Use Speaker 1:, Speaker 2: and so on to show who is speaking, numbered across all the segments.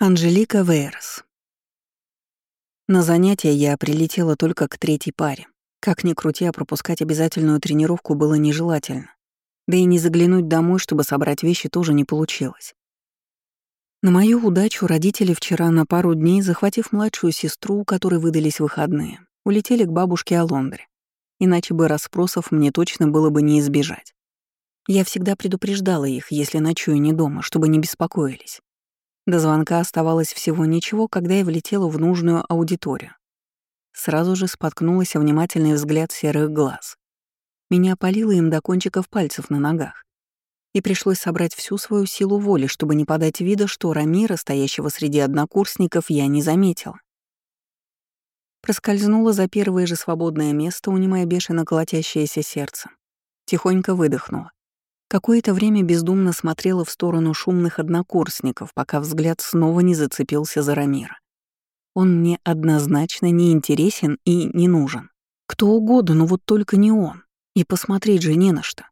Speaker 1: Анжелика Вейерс. На занятия я прилетела только к третьей паре. Как ни крути, а пропускать обязательную тренировку было нежелательно. Да и не заглянуть домой, чтобы собрать вещи, тоже не получилось. На мою удачу родители вчера на пару дней, захватив младшую сестру, у которой выдались выходные, улетели к бабушке Алондре. Иначе бы расспросов мне точно было бы не избежать. Я всегда предупреждала их, если ночую не дома, чтобы не беспокоились. До звонка оставалось всего ничего, когда я влетела в нужную аудиторию. Сразу же споткнулась о внимательный взгляд серых глаз. Меня опалило им до кончиков пальцев на ногах. И пришлось собрать всю свою силу воли, чтобы не подать вида, что Рамира, стоящего среди однокурсников, я не заметила. Проскользнула за первое же свободное место, унимая бешено колотящееся сердце. Тихонько выдохнула. Какое-то время бездумно смотрела в сторону шумных однокурсников, пока взгляд снова не зацепился за Рамира. Он мне однозначно не интересен и не нужен. Кто угодно, но вот только не он. И посмотреть же не на что.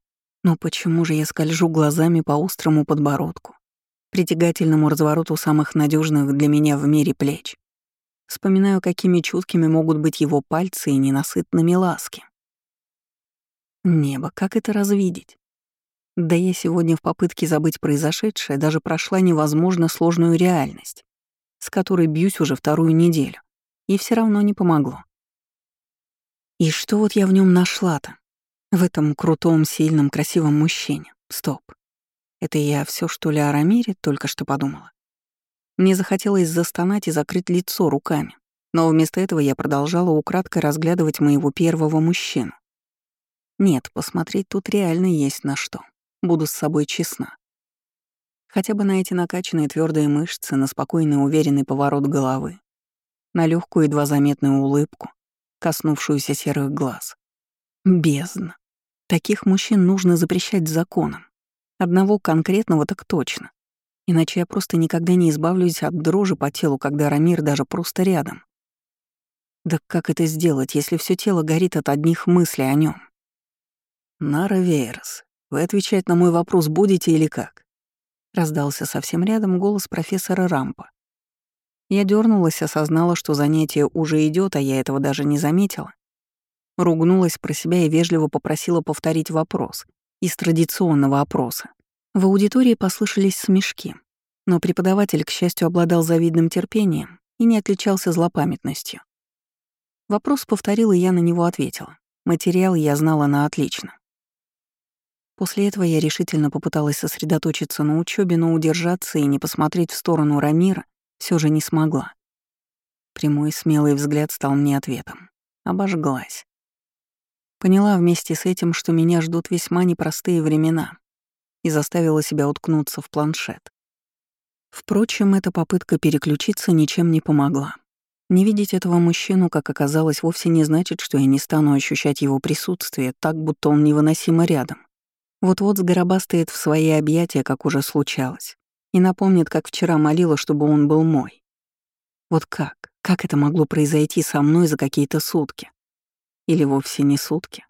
Speaker 1: Но почему же я скольжу глазами по острому подбородку, притягательному развороту самых надежных для меня в мире плеч? Вспоминаю, какими чуткими могут быть его пальцы и ненасытными ласки. Небо, как это развидеть? Да я сегодня в попытке забыть произошедшее даже прошла невозможно сложную реальность, с которой бьюсь уже вторую неделю, и все равно не помогло. И что вот я в нем нашла-то? В этом крутом, сильном, красивом мужчине. Стоп. Это я все что ли о Рамире только что подумала? Мне захотелось застонать и закрыть лицо руками, но вместо этого я продолжала украдкой разглядывать моего первого мужчину. Нет, посмотреть тут реально есть на что. Буду с собой честна. Хотя бы на эти накачанные твердые мышцы, на спокойный уверенный поворот головы, на легкую едва заметную улыбку, коснувшуюся серых глаз. Бездна. Таких мужчин нужно запрещать законом. Одного конкретного так точно. Иначе я просто никогда не избавлюсь от дрожи по телу, когда Рамир даже просто рядом. Да как это сделать, если все тело горит от одних мыслей о нем? Нара Вейрос, вы отвечать на мой вопрос будете или как?» Раздался совсем рядом голос профессора Рампа. Я дернулась, осознала, что занятие уже идет, а я этого даже не заметила. Ругнулась про себя и вежливо попросила повторить вопрос из традиционного опроса. В аудитории послышались смешки, но преподаватель, к счастью, обладал завидным терпением и не отличался злопамятностью. Вопрос повторила, и я на него ответила. Материал я знала на отлично. После этого я решительно попыталась сосредоточиться на учебе, но удержаться и не посмотреть в сторону Рамира все же не смогла. Прямой смелый взгляд стал мне ответом. Обожглась. Поняла вместе с этим, что меня ждут весьма непростые времена, и заставила себя уткнуться в планшет. Впрочем, эта попытка переключиться ничем не помогла. Не видеть этого мужчину, как оказалось, вовсе не значит, что я не стану ощущать его присутствие так, будто он невыносимо рядом. Вот-вот сгоробастает в свои объятия, как уже случалось, и напомнит, как вчера молила, чтобы он был мой. Вот как? Как это могло произойти со мной за какие-то сутки? Или вовсе не сутки?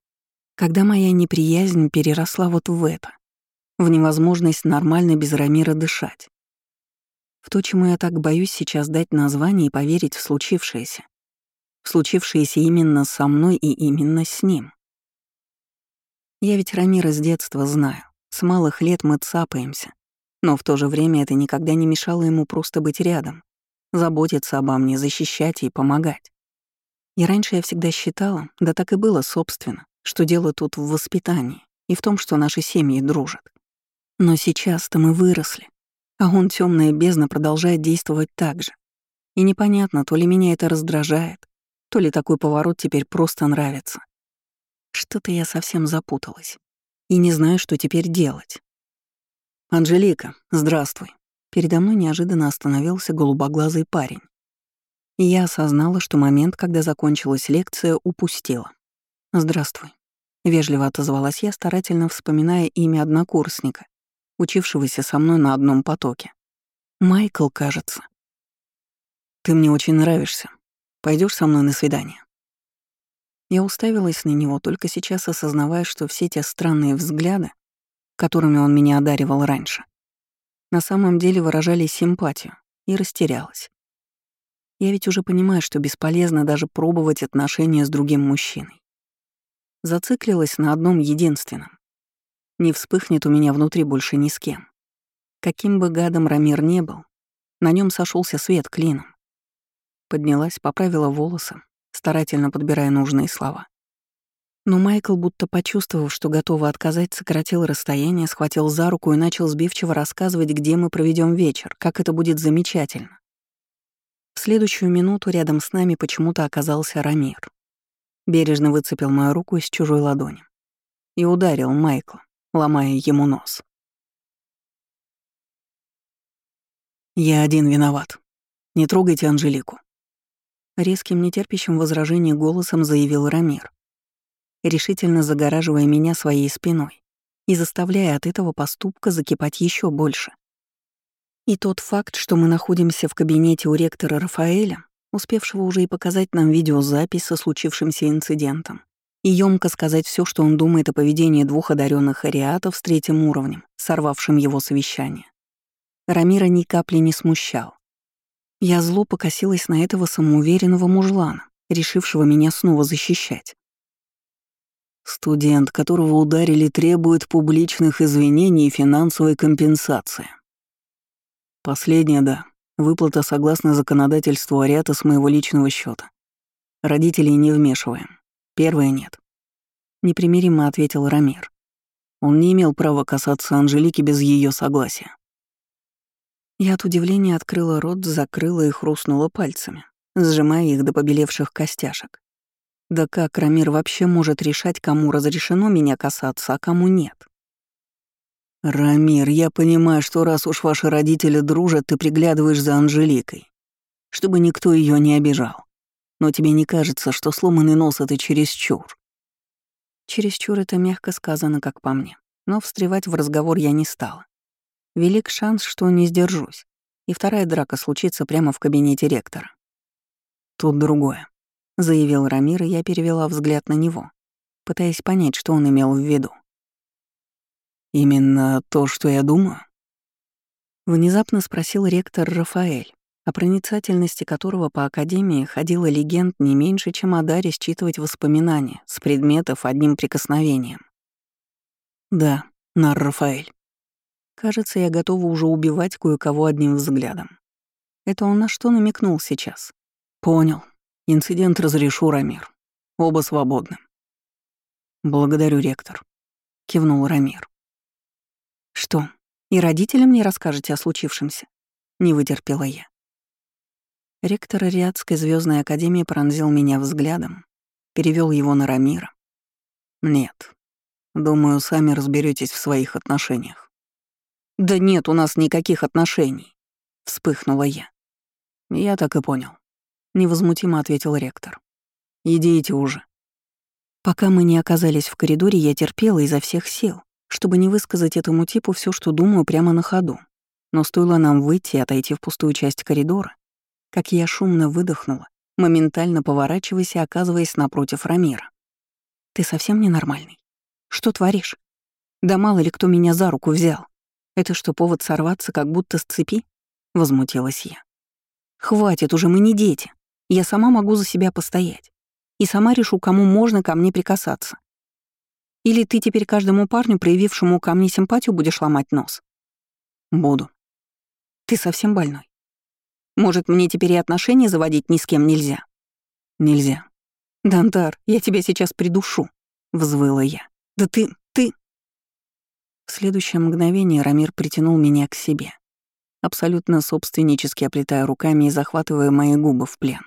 Speaker 1: Когда моя неприязнь переросла вот в это, в невозможность нормально без Рамира дышать. В то, чему я так боюсь сейчас дать название и поверить в случившееся. В случившееся именно со мной и именно с ним. Я ведь Рамира с детства знаю. С малых лет мы цапаемся. Но в то же время это никогда не мешало ему просто быть рядом, заботиться обо мне, защищать и помогать. И раньше я всегда считала, да так и было собственно, что дело тут в воспитании и в том, что наши семьи дружат. Но сейчас-то мы выросли, а он, темная бездна, продолжает действовать так же. И непонятно, то ли меня это раздражает, то ли такой поворот теперь просто нравится. Что-то я совсем запуталась. И не знаю, что теперь делать. «Анжелика, здравствуй». Передо мной неожиданно остановился голубоглазый парень. И я осознала, что момент, когда закончилась лекция, упустила. «Здравствуй». Вежливо отозвалась я, старательно вспоминая имя однокурсника, учившегося со мной на одном потоке. Майкл, кажется. «Ты мне очень нравишься. Пойдешь со мной на свидание?» Я уставилась на него, только сейчас осознавая, что все те странные взгляды, которыми он меня одаривал раньше, на самом деле выражали симпатию, и растерялась. Я ведь уже понимаю, что бесполезно даже пробовать отношения с другим мужчиной. Зациклилась на одном единственном. Не вспыхнет у меня внутри больше ни с кем. Каким бы гадом Рамир не был, на нем сошелся свет клином. Поднялась, поправила волосы, старательно подбирая нужные слова. Но Майкл, будто почувствовав, что готова отказать, сократил расстояние, схватил за руку и начал сбивчиво рассказывать, где мы проведем вечер, как это будет замечательно. В следующую минуту рядом с нами почему-то оказался Рамир. Бережно выцепил мою руку из чужой ладони и ударил Майкла, ломая ему нос. «Я один виноват. Не трогайте Анжелику», Резким, нетерпящим возражений голосом заявил Рамир, решительно загораживая меня своей спиной и заставляя от этого поступка закипать еще больше. И тот факт, что мы находимся в кабинете у ректора Рафаэля, успевшего уже и показать нам видеозапись со случившимся инцидентом, и ёмко сказать все, что он думает о поведении двух одаренных ариатов с третьим уровнем, сорвавшим его совещание. Рамира ни капли не смущал. Я зло покосилась на этого самоуверенного мужлана, решившего меня снова защищать. Студент, которого ударили, требует публичных извинений и финансовой компенсации. Последнее, да. Выплата согласно законодательству Ариата с моего личного счета. Родителей не вмешиваем. Первое нет. Непримиримо ответил Рамир. Он не имел права касаться Анжелики без ее согласия. Я от удивления открыла рот, закрыла и хрустнула пальцами, сжимая их до побелевших костяшек. Да как Рамир вообще может решать, кому разрешено меня касаться, а кому нет? «Рамир, я понимаю, что раз уж ваши родители дружат, ты приглядываешь за Анжеликой, чтобы никто ее не обижал. Но тебе не кажется, что сломанный нос — это чересчур?» Чересчур — это мягко сказано, как по мне. Но встревать в разговор я не стала. Велик шанс, что не сдержусь, и вторая драка случится прямо в кабинете ректора. «Тут другое», — заявил Рамир, и я перевела взгляд на него, пытаясь понять, что он имел в виду. «Именно то, что я думаю?» Внезапно спросил ректор Рафаэль, о проницательности которого по Академии ходила легенд не меньше, чем о даре считывать воспоминания с предметов одним прикосновением. «Да, Нар Рафаэль». Кажется, я готова уже убивать кое-кого одним взглядом. Это он на что намекнул сейчас? Понял. Инцидент разрешу, Рамир. Оба свободны. Благодарю, ректор. Кивнул Рамир. Что, и родителям не расскажете о случившемся? Не вытерпела я. Ректор Ариадской звездной академии пронзил меня взглядом, перевел его на Рамира. Нет. Думаю, сами разберетесь в своих отношениях. «Да нет у нас никаких отношений», — вспыхнула я. «Я так и понял», — невозмутимо ответил ректор. «Идите уже». Пока мы не оказались в коридоре, я терпела изо всех сил, чтобы не высказать этому типу все, что думаю, прямо на ходу. Но стоило нам выйти и отойти в пустую часть коридора, как я шумно выдохнула, моментально поворачиваясь и оказываясь напротив Рамира. «Ты совсем ненормальный? Что творишь? Да мало ли кто меня за руку взял. Это что, повод сорваться, как будто с цепи? Возмутилась я. Хватит уже, мы не дети. Я сама могу за себя постоять. И сама решу, кому можно ко мне прикасаться. Или ты теперь каждому парню, проявившему ко мне симпатию, будешь ломать нос? Буду. Ты совсем больной. Может, мне теперь и отношения заводить ни с кем нельзя? Нельзя. Дантар, я тебя сейчас придушу, взвыла я. Да ты. В следующее мгновение Рамир притянул меня к себе, абсолютно собственнически оплетая руками и захватывая мои губы в плен.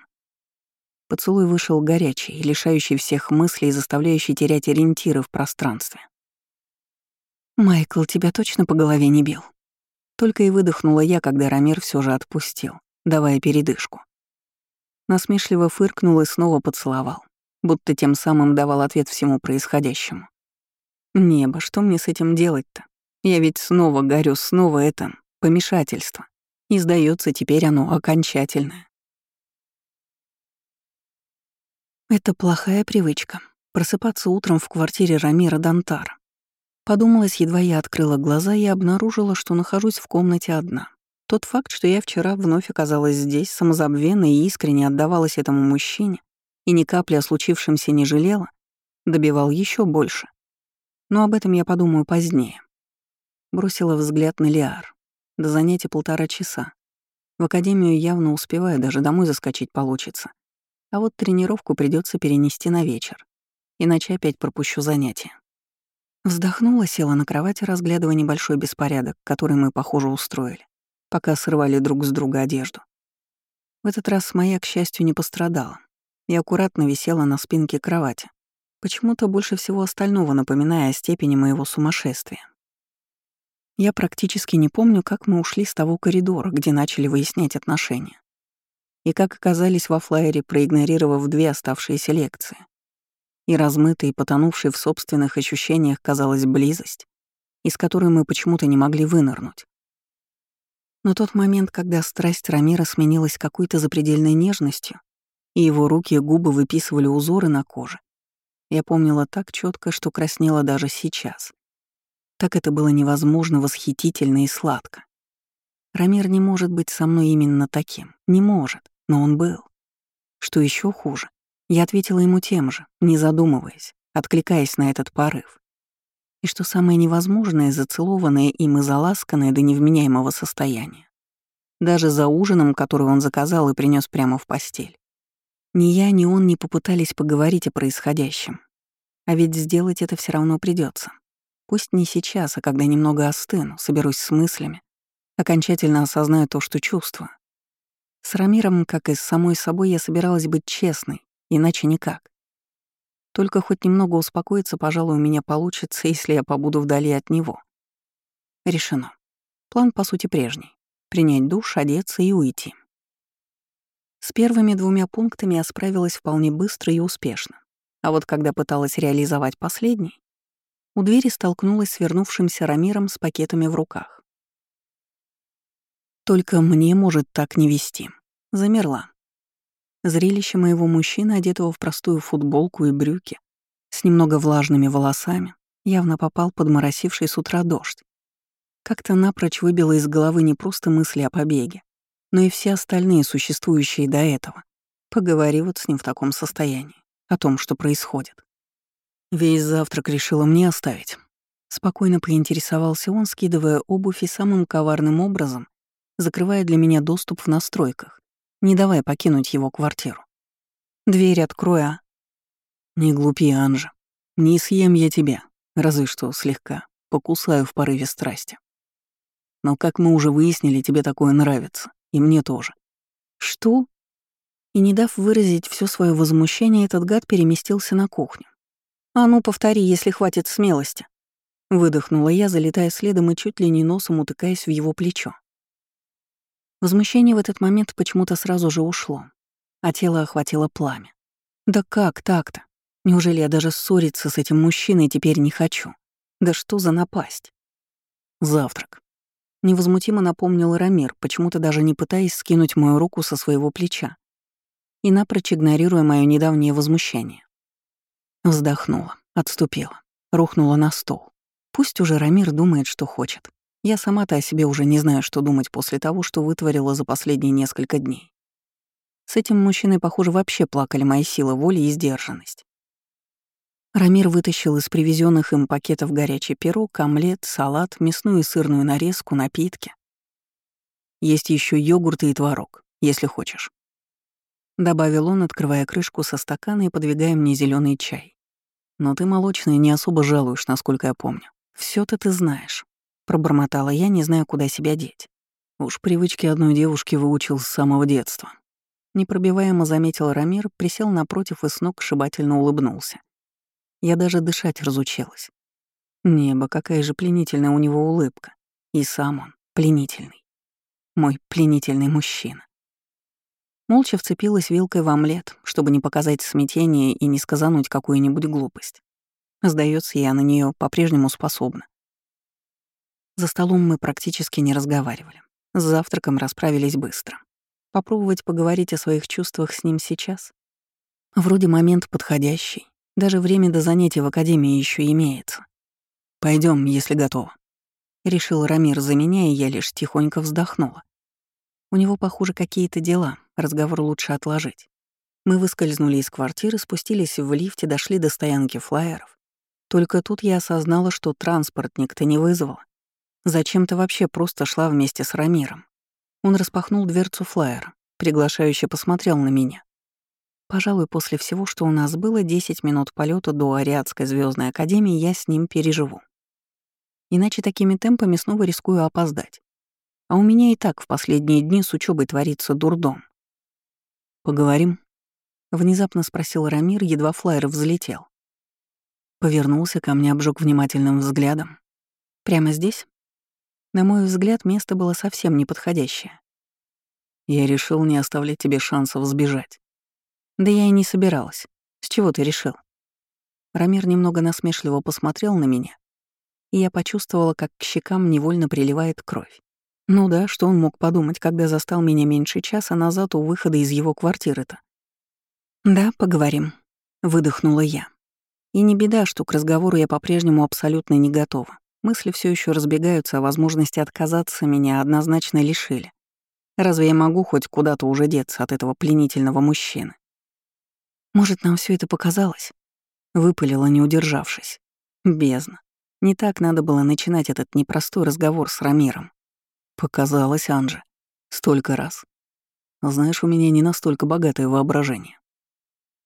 Speaker 1: Поцелуй вышел горячий, лишающий всех мыслей и заставляющий терять ориентиры в пространстве. «Майкл тебя точно по голове не бил?» Только и выдохнула я, когда Рамир все же отпустил, давая передышку. Насмешливо фыркнул и снова поцеловал, будто тем самым давал ответ всему происходящему. Небо, что мне с этим делать-то? Я ведь снова горю, снова это помешательство. И сдается теперь оно окончательное. Это плохая привычка — просыпаться утром в квартире Рамира Дантара. Подумалось, едва я открыла глаза и обнаружила, что нахожусь в комнате одна. Тот факт, что я вчера вновь оказалась здесь, самозабвенно и искренне отдавалась этому мужчине и ни капли о случившемся не жалела, добивал еще больше. Но об этом я подумаю позднее. Бросила взгляд на Лиар. До занятия полтора часа. В академию явно успеваю, даже домой заскочить получится. А вот тренировку придется перенести на вечер. Иначе опять пропущу занятия. Вздохнула, села на кровати, разглядывая небольшой беспорядок, который мы, похоже, устроили пока срывали друг с друга одежду. В этот раз моя, к счастью, не пострадала и аккуратно висела на спинке кровати, почему-то больше всего остального напоминая о степени моего сумасшествия. Я практически не помню, как мы ушли с того коридора, где начали выяснять отношения, и как оказались во флайере, проигнорировав две оставшиеся лекции. И размытый, потонувший в собственных ощущениях, казалась близость, из которой мы почему-то не могли вынырнуть. Но тот момент, когда страсть Рамира сменилась какой-то запредельной нежностью, и его руки и губы выписывали узоры на коже, я помнила так четко, что краснела даже сейчас. Так это было невозможно, восхитительно и сладко. Рамир не может быть со мной именно таким. Не может, но он был. Что еще хуже, я ответила ему тем же, не задумываясь, откликаясь на этот порыв. И что самое невозможное, зацелованное им и заласканное до невменяемого состояния. Даже за ужином, который он заказал и принес прямо в постель. Ни я, ни он не попытались поговорить о происходящем. А ведь сделать это все равно придется. Пусть не сейчас, а когда немного остыну, соберусь с мыслями, окончательно осознаю то, что чувствую. С Рамиром, как и с самой собой, я собиралась быть честной, иначе никак. Только хоть немного успокоиться, пожалуй, у меня получится, если я побуду вдали от него. Решено. План, по сути, прежний. Принять душ, одеться и уйти. С первыми двумя пунктами я справилась вполне быстро и успешно. А вот когда пыталась реализовать последний, у двери столкнулась с вернувшимся Рамиром с пакетами в руках. Только мне может так не вести. Замерла. Зрелище моего мужчины, одетого в простую футболку и брюки, с немного влажными волосами, явно попал под моросивший с утра дождь. Как-то напрочь выбило из головы не просто мысли о побеге, но и все остальные, существующие до этого. Поговори вот с ним в таком состоянии, о том, что происходит. Весь завтрак решила мне оставить. Спокойно поинтересовался он, скидывая обувь и самым коварным образом, закрывая для меня доступ в настройках не давай покинуть его квартиру. Дверь открой, а? Не глупи, Анжа. Не съем я тебя, разве что слегка, покусаю в порыве страсти. Но, как мы уже выяснили, тебе такое нравится, и мне тоже. Что? И не дав выразить все свое возмущение, этот гад переместился на кухню. «А ну, повтори, если хватит смелости». Выдохнула я, залетая следом и чуть ли не носом утыкаясь в его плечо. Возмущение в этот момент почему-то сразу же ушло, а тело охватило пламя. Да как так-то? Неужели я даже ссориться с этим мужчиной теперь не хочу? Да что за напасть? Завтрак. Невозмутимо напомнил Рамир, почему-то даже не пытаясь скинуть мою руку со своего плеча и напрочь игнорируя мое недавнее возмущение. Вздохнула, отступила, рухнула на стол. Пусть уже Рамир думает, что хочет. Я сама-то о себе уже не знаю, что думать после того, что вытворила за последние несколько дней. С этим мужчиной, похоже, вообще плакали мои силы воли и сдержанность. Рамир вытащил из привезенных им пакетов горячий пирог, омлет, салат, мясную и сырную нарезку, напитки. Есть еще йогурты и творог, если хочешь. Добавил он, открывая крышку со стакана и подвигая мне зеленый чай. Но ты молочный не особо жалуешь, насколько я помню. все то ты знаешь. Пробормотала я, не зная, куда себя деть. Уж привычки одной девушки выучил с самого детства. Непробиваемо заметил Рамир, присел напротив и с ног шибательно улыбнулся. Я даже дышать разучилась. Небо, какая же пленительная у него улыбка. И сам он пленительный. Мой пленительный мужчина. Молча вцепилась вилкой в омлет, чтобы не показать смятение и не сказануть какую-нибудь глупость. Сдается, я на нее по-прежнему способна. За столом мы практически не разговаривали. С завтраком расправились быстро. Попробовать поговорить о своих чувствах с ним сейчас? Вроде момент подходящий. Даже время до занятий в академии еще имеется. Пойдем, если готово. Решил Рамир за меня, и я лишь тихонько вздохнула, У него, похоже, какие-то дела, разговор лучше отложить. Мы выскользнули из квартиры, спустились в лифте, дошли до стоянки флайеров. Только тут я осознала, что транспорт никто не вызвал. Зачем-то вообще просто шла вместе с Рамиром. Он распахнул дверцу флайера, приглашающе посмотрел на меня. Пожалуй, после всего, что у нас было, 10 минут полета до Ариадской звездной академии, я с ним переживу. Иначе такими темпами снова рискую опоздать. А у меня и так в последние дни с учебой творится дурдом. «Поговорим?» — внезапно спросил Рамир, едва флайер взлетел. Повернулся ко мне, обжег внимательным взглядом. «Прямо здесь?» На мой взгляд, место было совсем неподходящее. Я решил не оставлять тебе шансов сбежать. Да я и не собиралась. С чего ты решил? Рамир немного насмешливо посмотрел на меня, и я почувствовала, как к щекам невольно приливает кровь. Ну да, что он мог подумать, когда застал меня меньше часа назад у выхода из его квартиры-то? «Да, поговорим», — выдохнула я. И не беда, что к разговору я по-прежнему абсолютно не готова. Мысли все еще разбегаются, а возможности отказаться меня однозначно лишили. Разве я могу хоть куда-то уже деться от этого пленительного мужчины? Может, нам все это показалось? Выпалила, не удержавшись. Бездна. Не так надо было начинать этот непростой разговор с Рамиром. Показалось, Анже. Столько раз. Знаешь, у меня не настолько богатое воображение.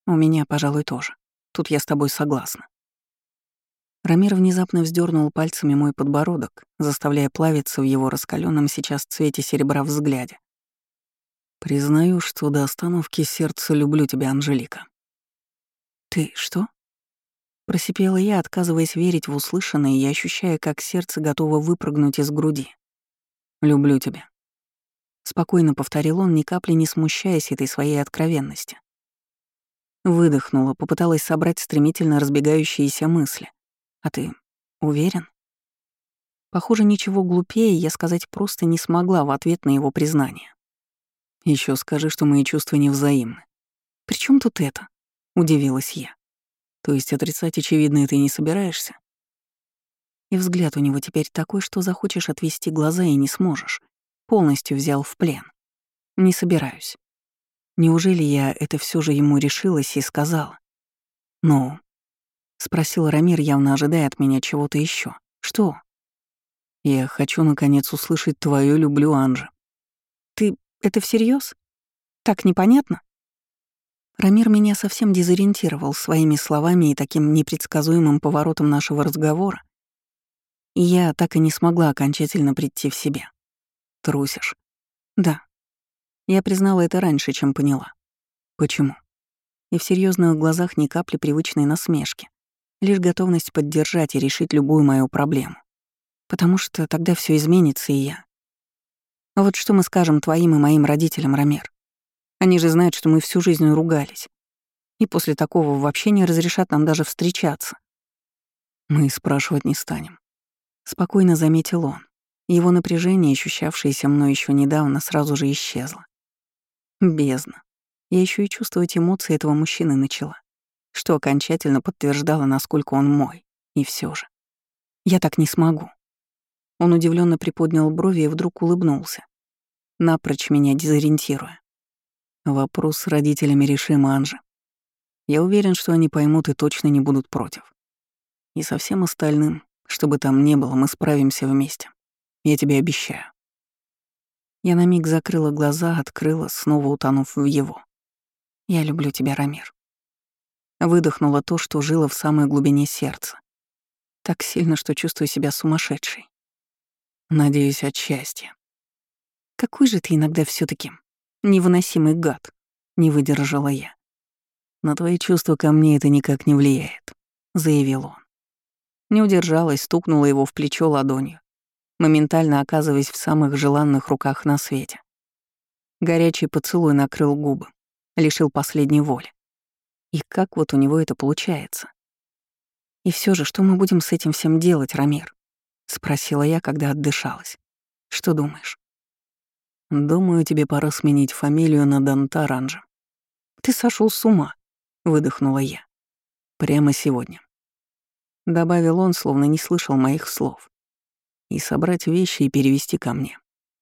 Speaker 1: У меня, пожалуй, тоже. Тут я с тобой согласна. Рамир внезапно вздернул пальцами мой подбородок, заставляя плавиться в его раскаленном сейчас цвете серебра взгляде. «Признаю, что до остановки сердца люблю тебя, Анжелика». «Ты что?» Просипела я, отказываясь верить в услышанное и ощущая, как сердце готово выпрыгнуть из груди. «Люблю тебя». Спокойно повторил он, ни капли не смущаясь этой своей откровенности. Выдохнула, попыталась собрать стремительно разбегающиеся мысли. «А ты уверен?» Похоже, ничего глупее я сказать просто не смогла в ответ на его признание. Еще скажи, что мои чувства невзаимны. «При чем тут это?» — удивилась я. «То есть отрицать очевидно ты не собираешься?» И взгляд у него теперь такой, что захочешь отвести глаза и не сможешь. Полностью взял в плен. Не собираюсь. Неужели я это все же ему решилась и сказала? «Ну?» — спросил Рамир, явно ожидая от меня чего-то еще. «Что?» «Я хочу, наконец, услышать твою «люблю, Анжи». «Ты это всерьез? Так непонятно?» Рамир меня совсем дезориентировал своими словами и таким непредсказуемым поворотом нашего разговора, и я так и не смогла окончательно прийти в себя. Трусишь? Да. Я признала это раньше, чем поняла. Почему? И в серьезных глазах ни капли привычной насмешки, лишь готовность поддержать и решить любую мою проблему. Потому что тогда все изменится, и я. А вот что мы скажем твоим и моим родителям, Рамер? Они же знают, что мы всю жизнь ругались. И после такого вообще не разрешат нам даже встречаться. Мы спрашивать не станем. Спокойно заметил он. Его напряжение, ощущавшееся мной еще недавно, сразу же исчезло. Бездна. Я еще и чувствовать эмоции этого мужчины начала, что окончательно подтверждало, насколько он мой. И все же. Я так не смогу. Он удивленно приподнял брови и вдруг улыбнулся, напрочь меня дезориентируя. Вопрос с родителями решим, Анжи. Я уверен, что они поймут и точно не будут против. И со всем остальным что бы там ни было, мы справимся вместе. Я тебе обещаю. Я на миг закрыла глаза, открыла, снова утонув в его. Я люблю тебя, Рамир. Выдохнула то, что жило в самой глубине сердца. Так сильно, что чувствую себя сумасшедшей. Надеюсь, от счастья. Какой же ты иногда все таки невыносимый гад, не выдержала я. На твои чувства ко мне это никак не влияет, заявил он. Не удержалась, стукнула его в плечо ладонью, моментально оказываясь в самых желанных руках на свете. Горячий поцелуй накрыл губы, лишил последней воли. И как вот у него это получается? И все же, что мы будем с этим всем делать, Рамир? Спросила я, когда отдышалась. Что думаешь? Думаю, тебе пора сменить фамилию на Дантаранжа. Ты сошел с ума, выдохнула я. Прямо сегодня. Добавил он, словно не слышал моих слов. И собрать вещи и перевести ко мне.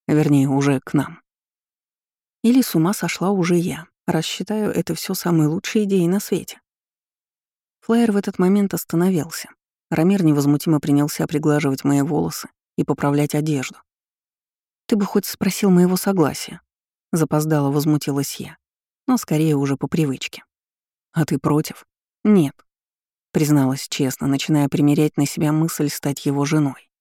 Speaker 1: Вернее, уже к нам. Или с ума сошла уже я, раз считаю это все самой лучшей идеей на свете. Флайер в этот момент остановился. Рамир невозмутимо принялся приглаживать мои волосы и поправлять одежду. «Ты бы хоть спросил моего согласия», — запоздало возмутилась я, но скорее уже по привычке. «А ты против?» «Нет», — призналась честно, начиная примерять на себя мысль стать его женой.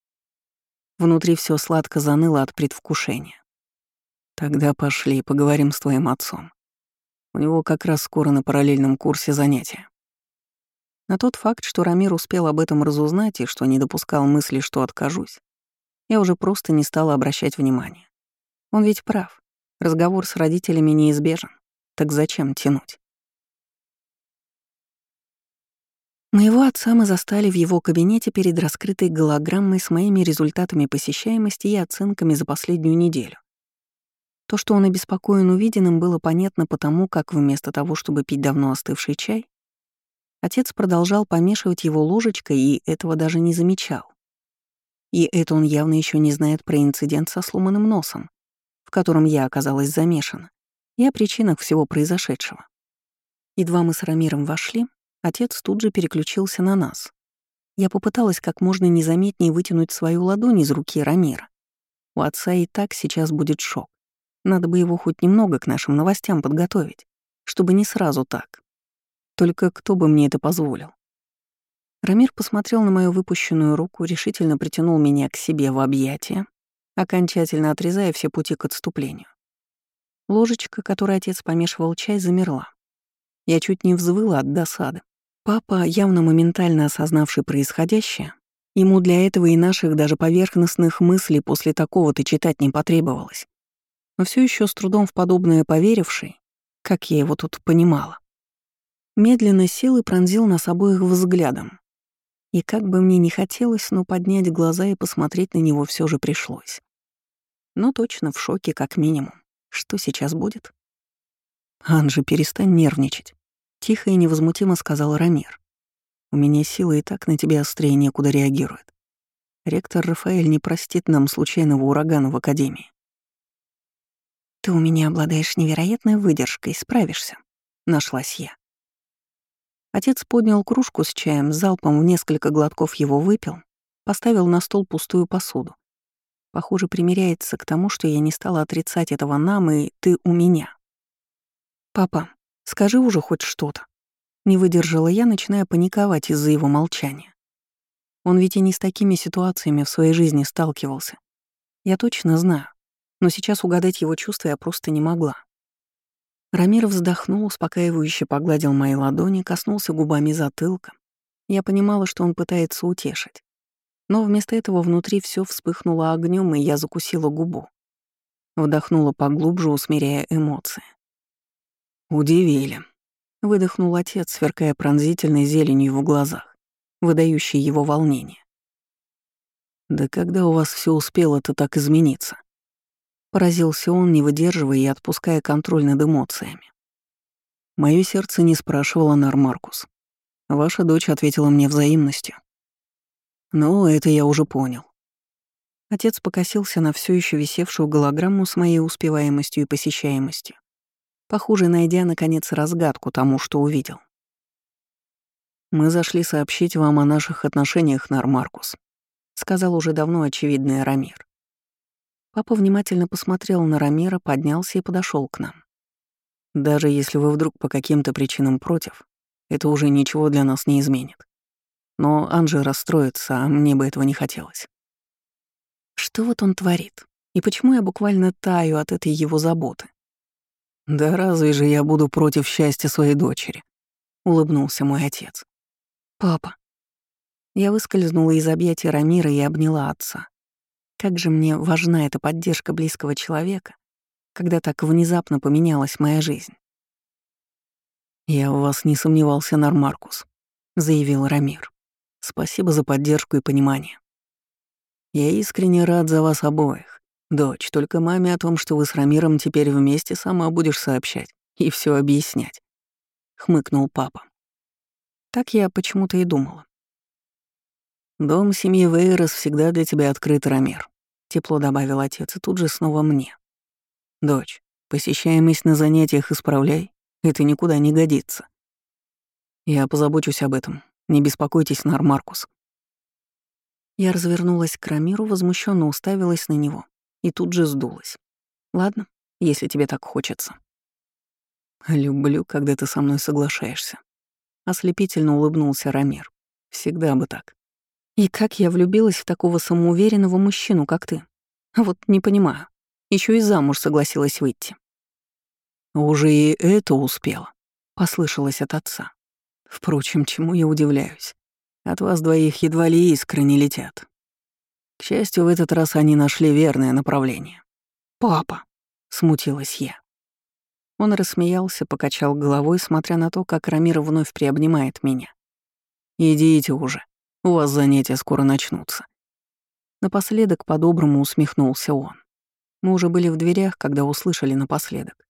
Speaker 1: Внутри все сладко заныло от предвкушения. «Тогда пошли, поговорим с твоим отцом. У него как раз скоро на параллельном курсе занятия». На тот факт, что Рамир успел об этом разузнать и что не допускал мысли, что откажусь, я уже просто не стала обращать внимания. Он ведь прав. Разговор с родителями неизбежен. Так зачем тянуть? Моего отца мы застали в его кабинете перед раскрытой голограммой с моими результатами посещаемости и оценками за последнюю неделю. То, что он обеспокоен увиденным, было понятно потому, как вместо того, чтобы пить давно остывший чай, отец продолжал помешивать его ложечкой и этого даже не замечал. И это он явно еще не знает про инцидент со сломанным носом, в котором я оказалась замешана, и о причинах всего произошедшего. Едва мы с Рамиром вошли, Отец тут же переключился на нас. Я попыталась как можно незаметнее вытянуть свою ладонь из руки Рамира. У отца и так сейчас будет шок. Надо бы его хоть немного к нашим новостям подготовить, чтобы не сразу так. Только кто бы мне это позволил? Рамир посмотрел на мою выпущенную руку, решительно притянул меня к себе в объятия, окончательно отрезая все пути к отступлению. Ложечка, которой отец помешивал чай, замерла. Я чуть не взвыла от досады. Папа, явно моментально осознавший происходящее, ему для этого и наших даже поверхностных мыслей после такого-то читать не потребовалось. Но все еще с трудом в подобное поверивший, как я его тут понимала. Медленно сел и пронзил нас обоих взглядом. И как бы мне не хотелось, но поднять глаза и посмотреть на него все же пришлось. Но точно в шоке как минимум. Что сейчас будет? Анжи, перестань нервничать. Тихо и невозмутимо сказал Рамир. «У меня силы и так на тебя острее некуда реагирует. Ректор Рафаэль не простит нам случайного урагана в Академии». «Ты у меня обладаешь невероятной выдержкой, справишься», — нашлась я. Отец поднял кружку с чаем, залпом в несколько глотков его выпил, поставил на стол пустую посуду. Похоже, примиряется к тому, что я не стала отрицать этого нам и ты у меня. «Папа, Скажи уже хоть что-то. Не выдержала я, начиная паниковать из-за его молчания. Он ведь и не с такими ситуациями в своей жизни сталкивался. Я точно знаю, но сейчас угадать его чувства я просто не могла. Рамир вздохнул, успокаивающе погладил мои ладони, коснулся губами затылка. Я понимала, что он пытается утешить. Но вместо этого внутри все вспыхнуло огнем, и я закусила губу. Вдохнула поглубже, усмиряя эмоции. «Удивили», — выдохнул отец, сверкая пронзительной зеленью в глазах, выдающей его волнение. «Да когда у вас все успело-то так измениться?» Поразился он, не выдерживая и отпуская контроль над эмоциями. Мое сердце не спрашивало Нармаркус. Ваша дочь ответила мне взаимностью. Но это я уже понял. Отец покосился на все еще висевшую голограмму с моей успеваемостью и посещаемостью похоже, найдя, наконец, разгадку тому, что увидел. «Мы зашли сообщить вам о наших отношениях, Нармаркус», — сказал уже давно очевидный Рамир. Папа внимательно посмотрел на Рамира, поднялся и подошел к нам. «Даже если вы вдруг по каким-то причинам против, это уже ничего для нас не изменит. Но Анжи расстроится, а мне бы этого не хотелось». Что вот он творит? И почему я буквально таю от этой его заботы? «Да разве же я буду против счастья своей дочери?» — улыбнулся мой отец. «Папа». Я выскользнула из объятий Рамира и обняла отца. Как же мне важна эта поддержка близкого человека, когда так внезапно поменялась моя жизнь. «Я в вас не сомневался, Нармаркус», — заявил Рамир. «Спасибо за поддержку и понимание. Я искренне рад за вас обоих. «Дочь, только маме о том, что вы с Рамиром теперь вместе, сама будешь сообщать и все объяснять», — хмыкнул папа. Так я почему-то и думала. «Дом семьи Вейрос всегда для тебя открыт, Рамир», — тепло добавил отец, и тут же снова мне. «Дочь, Посещаемость на занятиях исправляй, это никуда не годится. Я позабочусь об этом, не беспокойтесь, Нар Маркус. Я развернулась к Рамиру, возмущенно уставилась на него и тут же сдулась. Ладно, если тебе так хочется. Люблю, когда ты со мной соглашаешься. Ослепительно улыбнулся Рамир. Всегда бы так. И как я влюбилась в такого самоуверенного мужчину, как ты. Вот не понимаю. Еще и замуж согласилась выйти. Уже и это успела, послышалось от отца. Впрочем, чему я удивляюсь? От вас двоих едва ли искры не летят. К счастью, в этот раз они нашли верное направление. «Папа!» — смутилась я. Он рассмеялся, покачал головой, смотря на то, как Рамир вновь приобнимает меня. «Идите уже, у вас занятия скоро начнутся». Напоследок по-доброму усмехнулся он. Мы уже были в дверях, когда услышали напоследок.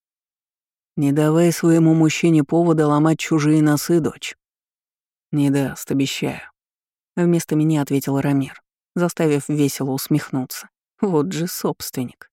Speaker 1: «Не давай своему мужчине повода ломать чужие носы, дочь». «Не даст, обещаю». Вместо меня ответил Рамир, заставив весело усмехнуться. Вот же собственник.